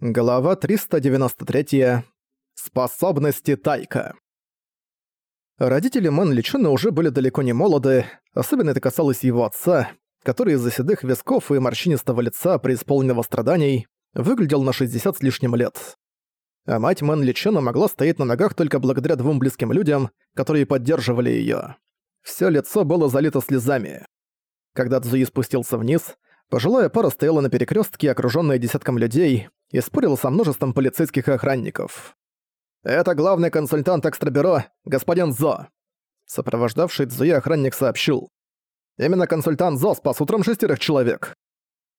Глава 393. Способности Тайка. Родители Мэн Личуна уже были далеко не молоды, особенно это касалось его отца, который из-за седых висков и морщинистого лица, преисполненного страданий, выглядел на 60 с лишним лет. А мать Мэн Личуна могла стоять на ногах только благодаря двум близким людям, которые поддерживали её. Всё лицо было залито слезами. Когда Цзуи спустился вниз, пожилая пара стояла на перекрёстке, окружённая десятком людей, и спорил со множеством полицейских и охранников. «Это главный консультант экстрабюро, господин Зо», сопровождавший Цзуи охранник сообщил. «Именно консультант Зо спас утром шестерых человек».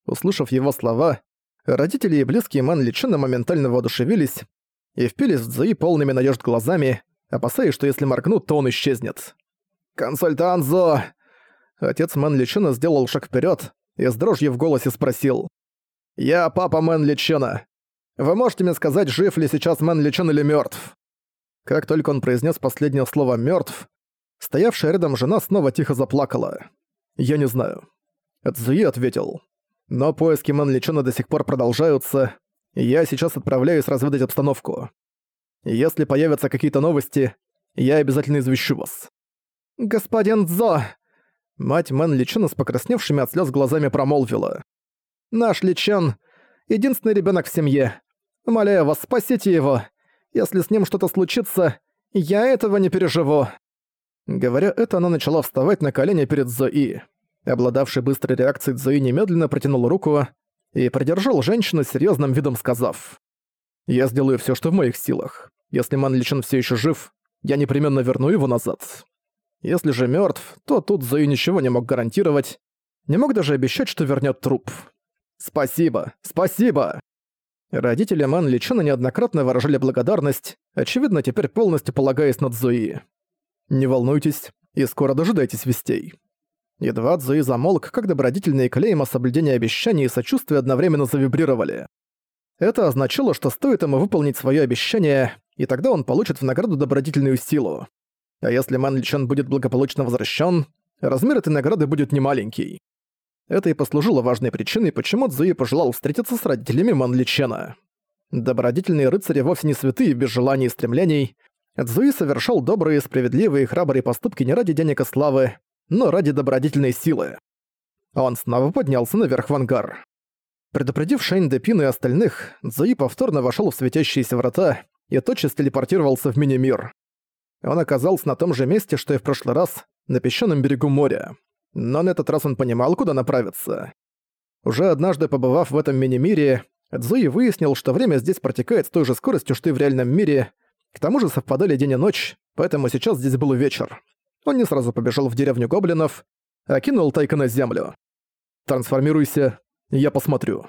Услышав его слова, родители и близкие Мэн Личина моментально воодушевились и впились в Цзуи полными надежд глазами, опасаясь, что если моргнут, то он исчезнет. «Консультант Зо!» Отец Мэн Личина сделал шаг вперед и с дрожью в голосе спросил. «Я папа Мэн Личена. Вы можете мне сказать, жив ли сейчас Мэн Личен или мертв? Как только он произнес последнее слово мертв, стоявшая рядом жена снова тихо заплакала. «Я не знаю». Цзуи ответил. «Но поиски Мэн Личена до сих пор продолжаются, и я сейчас отправляюсь разведать обстановку. Если появятся какие-то новости, я обязательно извещу вас». «Господин Цзо!» Мать Мэн Личена с покрасневшими от слез глазами промолвила. Наш Личан — единственный ребенок в семье. Умоляю вас, спасите его. Если с ним что-то случится, я этого не переживу». Говоря это, она начала вставать на колени перед Зои. Обладавший быстрой реакцией Зои немедленно протянул руку и продержал женщину с серьёзным видом, сказав, «Я сделаю всё, что в моих силах. Если Ман Личин всё ещё жив, я непременно верну его назад. Если же мёртв, то тут Зои ничего не мог гарантировать, не мог даже обещать, что вернёт труп. «Спасибо! Спасибо!» Родители Ман Личена неоднократно выражали благодарность, очевидно, теперь полностью полагаясь на Цзуи. «Не волнуйтесь, и скоро дожидайтесь вестей». Едва Цзуи замолк, как добродетельные клейма соблюдения обещаний и сочувствия одновременно завибрировали. Это означало, что стоит ему выполнить свое обещание, и тогда он получит в награду добродетельную силу. А если Ман Личен будет благополучно возвращен, размер этой награды будет немаленький. Это и послужило важной причиной, почему Цзуи пожелал встретиться с родителями Манличена. Добродетельные рыцари вовсе не святые без желаний и стремлений. Цзуи совершал добрые, справедливые и храбрые поступки не ради денег и славы, но ради добродетельной силы. Он снова поднялся наверх в ангар. Предупредив Шейн Депин и остальных, Цзуи повторно вошел в светящиеся врата и тотчас телепортировался в мини-мир. Он оказался на том же месте, что и в прошлый раз, на песчаном берегу моря но на этот раз он понимал, куда направиться. Уже однажды побывав в этом мини-мире, Цзуи выяснил, что время здесь протекает с той же скоростью, что и в реальном мире. К тому же совпадали день и ночь, поэтому сейчас здесь был вечер. Он не сразу побежал в деревню гоблинов, а кинул Тайка на землю. «Трансформируйся, я посмотрю».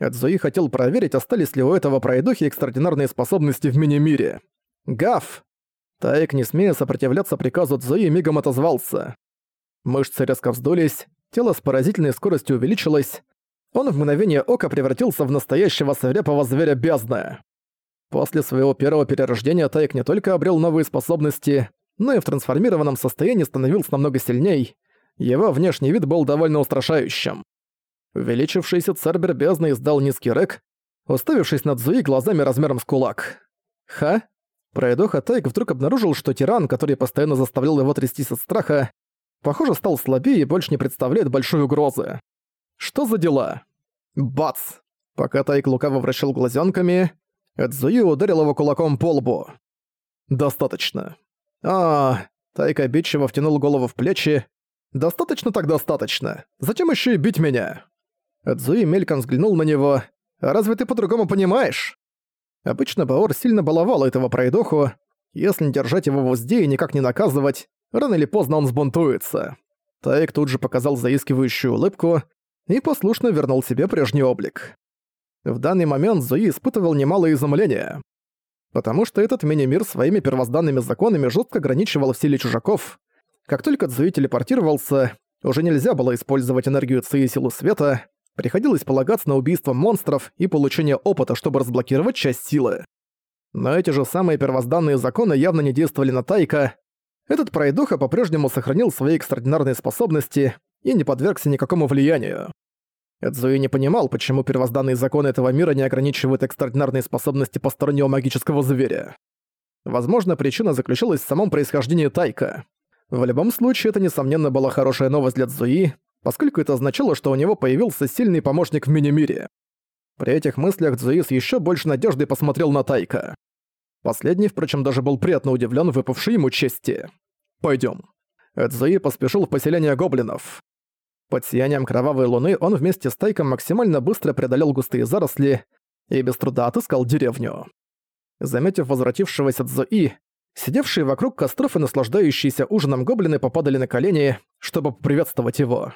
Цзуи хотел проверить, остались ли у этого пройдухи экстраординарные способности в мини-мире. «Гав!» Тайк, не смея сопротивляться приказу Цзуи, мигом отозвался. Мышцы резко вздулись, тело с поразительной скоростью увеличилось. Он в мгновение ока превратился в настоящего свирепого зверя бездны. После своего первого перерождения Тайк не только обрел новые способности, но и в трансформированном состоянии становился намного сильней. Его внешний вид был довольно устрашающим. Увеличившийся Цербер бездны издал низкий рэк, уставившись над Зуи глазами размером с кулак. Ха? Пройдоха Тайк вдруг обнаружил, что тиран, который постоянно заставлял его трястись от страха, похоже, стал слабее и больше не представляет большой угрозы. Что за дела? Бац! Пока Тайк лукаво вращал глазенками, Эдзуи ударил его кулаком по лбу. «Достаточно». «А, Тайк обидчиво втянул голову в плечи. «Достаточно так достаточно. Зачем еще и бить меня?» Эдзуи мельком взглянул на него. разве ты по-другому понимаешь?» Обычно Баор сильно баловал этого пройдоху. Если не держать его в узде и никак не наказывать, Рано или поздно он сбунтуется. Тайк тут же показал заискивающую улыбку и послушно вернул себе прежний облик. В данный момент Зуи испытывал немалое изумление. Потому что этот мини-мир своими первозданными законами жестко ограничивал в силе чужаков. Как только Зуи телепортировался, уже нельзя было использовать энергию Ци и силу света, приходилось полагаться на убийство монстров и получение опыта, чтобы разблокировать часть силы. Но эти же самые первозданные законы явно не действовали на Тайка, этот пройдоха по-прежнему сохранил свои экстраординарные способности и не подвергся никакому влиянию. Эдзуи не понимал, почему первозданные законы этого мира не ограничивают экстраординарные способности постороннего магического зверя. Возможно, причина заключалась в самом происхождении Тайка. В любом случае, это, несомненно, была хорошая новость для Цзуи, поскольку это означало, что у него появился сильный помощник в мини-мире. При этих мыслях Цзуи с ещё больше надеждой посмотрел на Тайка. Последний, впрочем, даже был приятно удивлен выпавшей ему чести. «Пойдём». Цзуи поспешил в поселение гоблинов. Под сиянием кровавой луны он вместе с Тайком максимально быстро преодолел густые заросли и без труда отыскал деревню. Заметив возвратившегося Цзуи, сидевшие вокруг костров и наслаждающиеся ужином гоблины попадали на колени, чтобы поприветствовать его.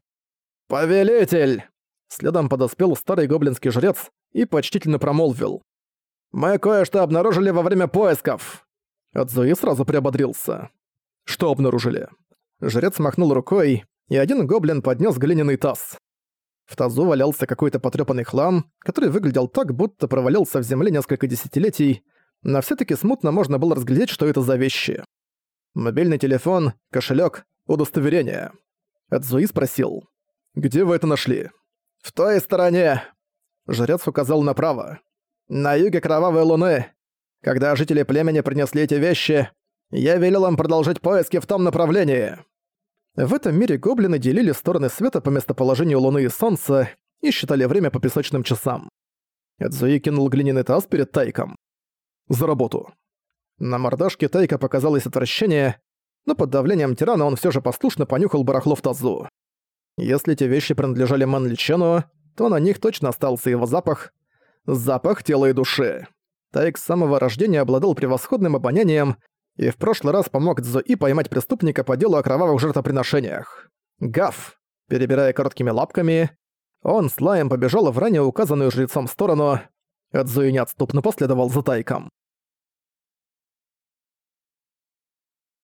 «Повелитель!» Следом подоспел старый гоблинский жрец и почтительно промолвил. «Мы кое-что обнаружили во время поисков!» Цзуи сразу приободрился. «Что обнаружили?» Жрец махнул рукой, и один гоблин поднес глиняный таз. В тазу валялся какой-то потрёпанный хлам, который выглядел так, будто провалился в земле несколько десятилетий, но все таки смутно можно было разглядеть, что это за вещи. Мобильный телефон, кошелек, удостоверение. Эдзуи спросил. «Где вы это нашли?» «В той стороне!» Жрец указал направо. «На юге Кровавой Луны. Когда жители племени принесли эти вещи, я велел им продолжить поиски в том направлении». В этом мире гоблины делили стороны света по местоположению Луны и Солнца и считали время по песочным часам. Эдзуи кинул глиняный таз перед Тайком. «За работу!» На мордашке Тайка показалось отвращение, но под давлением тирана он все же послушно понюхал барахло в тазу. Если эти вещи принадлежали Мэн Личену, то на них точно остался его запах. Запах тела и души. Тайк с самого рождения обладал превосходным обонянием и в прошлый раз помог Цзуи поймать преступника по делу о кровавых жертвоприношениях. Гав, перебирая короткими лапками, он с лаем побежал в ранее указанную жрецом сторону. Цзуи неотступно последовал за Тайком.